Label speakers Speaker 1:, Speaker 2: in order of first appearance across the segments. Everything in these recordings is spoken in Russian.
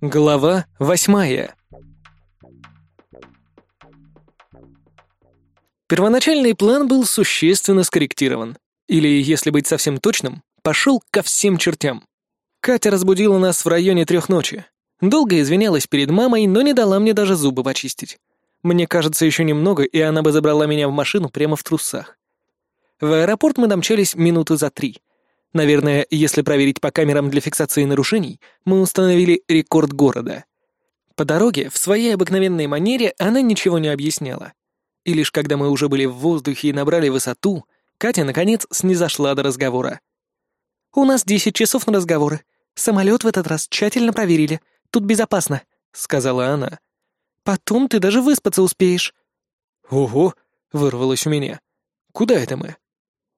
Speaker 1: Глава восьмая Первоначальный план был существенно скорректирован. Или, если быть совсем точным, пошел ко всем чертям. Катя разбудила нас в районе трех ночи. Долго извинялась перед мамой, но не дала мне даже зубы почистить. Мне кажется, еще немного, и она бы забрала меня в машину прямо в трусах. В аэропорт мы домчались минуты за три. Наверное, если проверить по камерам для фиксации нарушений, мы установили рекорд города. По дороге, в своей обыкновенной манере, она ничего не объясняла. И лишь когда мы уже были в воздухе и набрали высоту, Катя, наконец, снизошла до разговора. «У нас десять часов на разговоры. Самолет в этот раз тщательно проверили. Тут безопасно», — сказала она. «Потом ты даже выспаться успеешь».
Speaker 2: «Ого!» — вырвалось у меня. «Куда это мы?»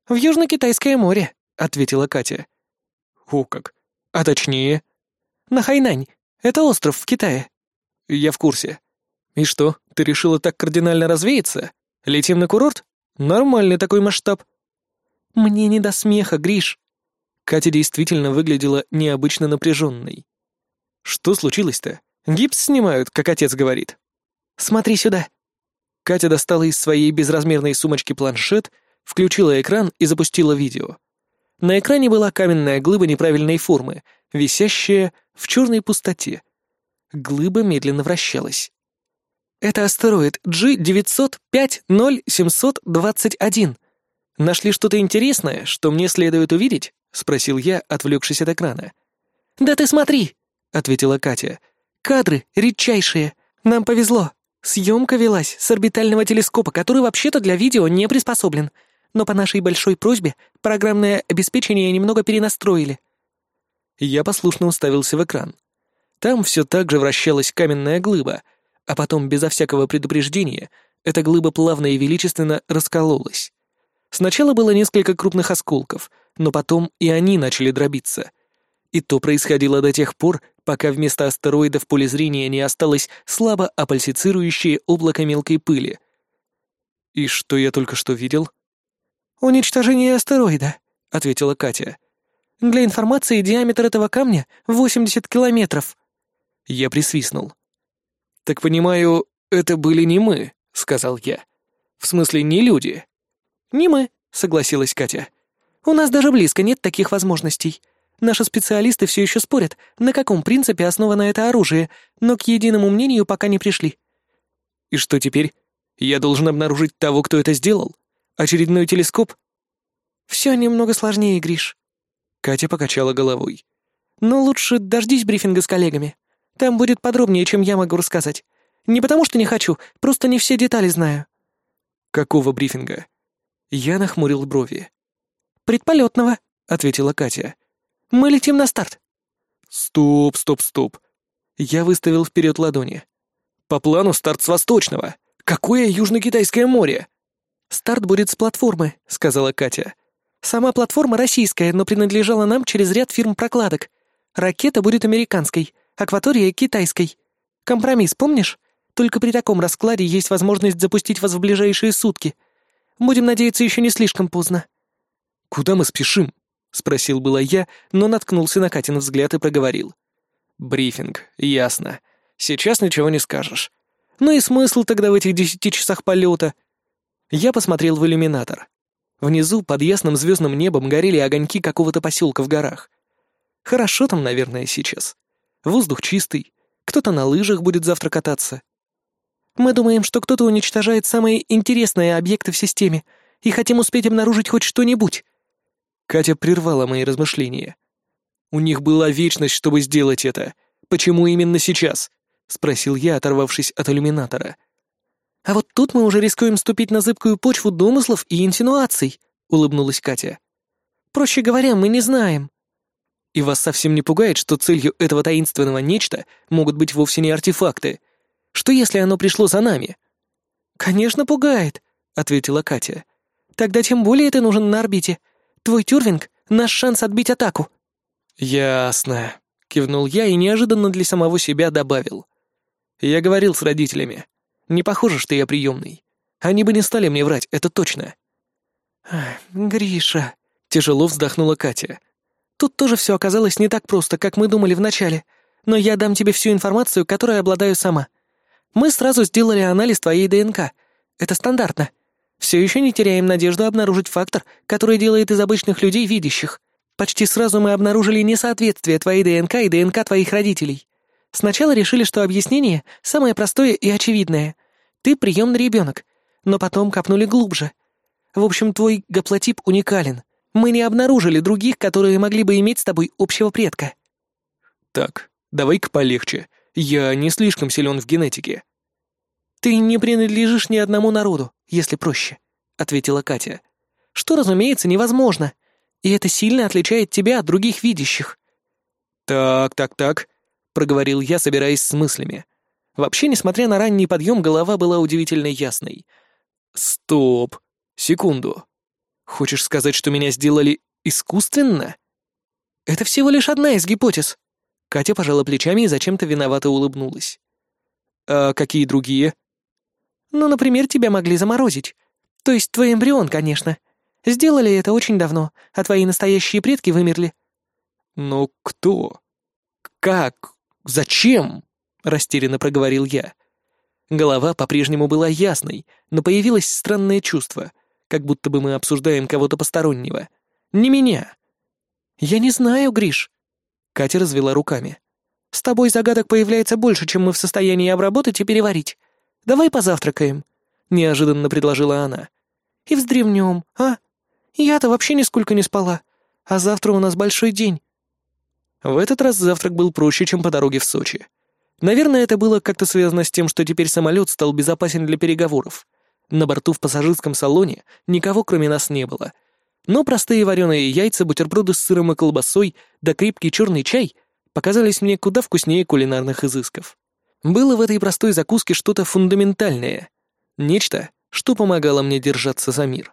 Speaker 1: «В Южно-Китайское море», — ответила Катя.
Speaker 2: «О как! А точнее?»
Speaker 1: «На Хайнань. Это остров в Китае».
Speaker 2: «Я в курсе. И что, ты решила так кардинально развеяться? Летим на курорт? Нормальный такой масштаб».
Speaker 1: «Мне не до смеха, Гриш».
Speaker 2: Катя действительно выглядела необычно напряженной. «Что случилось-то? Гипс снимают, как отец говорит».
Speaker 1: «Смотри сюда».
Speaker 2: Катя достала из своей безразмерной сумочки планшет, включила экран и запустила видео. На экране была каменная глыба неправильной формы, висящая в черной пустоте. Глыба медленно вращалась.
Speaker 1: «Это астероид G9050721. Нашли что-то интересное, что мне следует увидеть?» — спросил я, отвлекшись от экрана. «Да ты смотри!» — ответила Катя. «Кадры редчайшие. Нам повезло. Съемка велась с орбитального телескопа, который вообще-то для видео не приспособлен. Но по нашей большой просьбе программное обеспечение немного перенастроили».
Speaker 2: Я послушно уставился в экран. Там все так же вращалась каменная глыба, а потом, безо всякого предупреждения, эта глыба плавно и величественно раскололась. Сначала было несколько крупных осколков, но потом и они начали дробиться. И то происходило до тех пор, пока вместо астероида в поле зрения не осталось слабо апальсицирующее облако мелкой пыли. «И что я только что видел?»
Speaker 1: «Уничтожение астероида», — ответила Катя. «Для информации диаметр этого камня — 80 километров».
Speaker 2: Я присвистнул. «Так понимаю, это были не мы», — сказал я. «В смысле, не люди?»
Speaker 1: «Не мы», — согласилась Катя. «У нас даже близко нет таких возможностей. Наши специалисты все еще спорят, на каком принципе основано это оружие, но к единому мнению пока не пришли».
Speaker 2: «И что теперь? Я должен обнаружить того, кто это сделал? Очередной телескоп?»
Speaker 1: «Все немного сложнее, Гриш».
Speaker 2: Катя покачала головой.
Speaker 1: «Но лучше дождись брифинга с коллегами. Там будет подробнее, чем я могу рассказать. Не потому что не хочу, просто не все детали знаю».
Speaker 2: «Какого брифинга?» Я нахмурил брови.
Speaker 1: «Предполетного», — ответила Катя. «Мы летим на старт».
Speaker 2: «Стоп, стоп, стоп». Я выставил вперед ладони. «По плану старт с восточного. Какое Южно-Китайское море?»
Speaker 1: «Старт будет с платформы», — сказала Катя. «Сама платформа российская, но принадлежала нам через ряд фирм прокладок. Ракета будет американской, акватория — китайской. Компромисс, помнишь? Только при таком раскладе есть возможность запустить вас в ближайшие сутки. Будем надеяться, еще не слишком поздно».
Speaker 2: «Куда мы спешим?» — спросил было я, но наткнулся на Катин взгляд и проговорил. «Брифинг, ясно. Сейчас ничего не скажешь. Ну и смысл тогда в этих десяти часах полета?» Я посмотрел в иллюминатор. Внизу, под ясным звездным небом, горели огоньки какого-то поселка в горах. Хорошо там, наверное, сейчас. Воздух чистый. Кто-то на лыжах будет завтра кататься.
Speaker 1: Мы думаем, что кто-то уничтожает самые интересные объекты в системе и хотим успеть обнаружить хоть что-нибудь».
Speaker 2: Катя прервала мои размышления. «У них была вечность, чтобы сделать это. Почему именно сейчас?» — спросил я, оторвавшись от иллюминатора.
Speaker 1: «А вот тут мы уже рискуем ступить на зыбкую почву домыслов и инсинуаций», — улыбнулась Катя. «Проще говоря, мы не знаем».
Speaker 2: И вас совсем не пугает, что целью этого таинственного нечто могут быть вовсе не артефакты? Что если оно пришло за нами?»
Speaker 1: «Конечно пугает», — ответила Катя. «Тогда тем более ты нужен на орбите. Твой тюрвинг — наш шанс отбить атаку».
Speaker 2: «Ясно», — кивнул я и неожиданно для самого себя добавил. «Я говорил с родителями. Не похоже, что я приемный. Они бы не стали мне врать, это точно».
Speaker 1: «Гриша», —
Speaker 2: тяжело вздохнула Катя.
Speaker 1: Тут тоже все оказалось не так просто, как мы думали вначале, но я дам тебе всю информацию, которой обладаю сама. Мы сразу сделали анализ твоей ДНК. Это стандартно. Все еще не теряем надежду обнаружить фактор, который делает из обычных людей видящих. Почти сразу мы обнаружили несоответствие твоей ДНК и ДНК твоих родителей. Сначала решили, что объяснение самое простое и очевидное. Ты приемный ребенок, но потом копнули глубже. В общем, твой гаплотип уникален. Мы не обнаружили других, которые могли бы иметь с тобой общего предка.
Speaker 2: Так, давай-ка полегче. Я не слишком силен в генетике.
Speaker 1: Ты не принадлежишь ни одному народу, если проще, ответила Катя. Что, разумеется, невозможно. И это сильно отличает тебя от других видящих.
Speaker 2: Так, так, так, проговорил я, собираясь с мыслями. Вообще, несмотря на ранний подъем, голова была удивительно ясной. Стоп. Секунду. Хочешь сказать, что меня сделали искусственно?
Speaker 1: Это всего лишь одна из гипотез. Катя пожала плечами и зачем-то виновато улыбнулась.
Speaker 2: А какие другие?
Speaker 1: Ну, например, тебя могли заморозить. То есть твой эмбрион, конечно. Сделали это очень давно, а твои настоящие предки вымерли.
Speaker 2: Но кто? Как? Зачем? Растерянно проговорил я. Голова по-прежнему была ясной, но появилось странное чувство, как будто бы мы обсуждаем кого-то постороннего. Не меня.
Speaker 1: «Я не знаю, Гриш», Катя развела руками. «С тобой загадок появляется больше, чем мы в состоянии обработать и переварить. Давай позавтракаем», — неожиданно предложила она. «И вздремнем, а? Я-то вообще нисколько не спала. А завтра у нас большой день».
Speaker 2: В этот раз завтрак был проще, чем по дороге в Сочи. Наверное, это было как-то связано с тем, что теперь самолет стал безопасен для переговоров. На борту в пассажирском салоне никого кроме нас не было, но простые вареные яйца, бутерброды с сыром и колбасой, да крепкий черный чай показались мне куда вкуснее кулинарных изысков. Было в этой простой закуске что-то фундаментальное. Нечто, что помогало мне держаться за мир.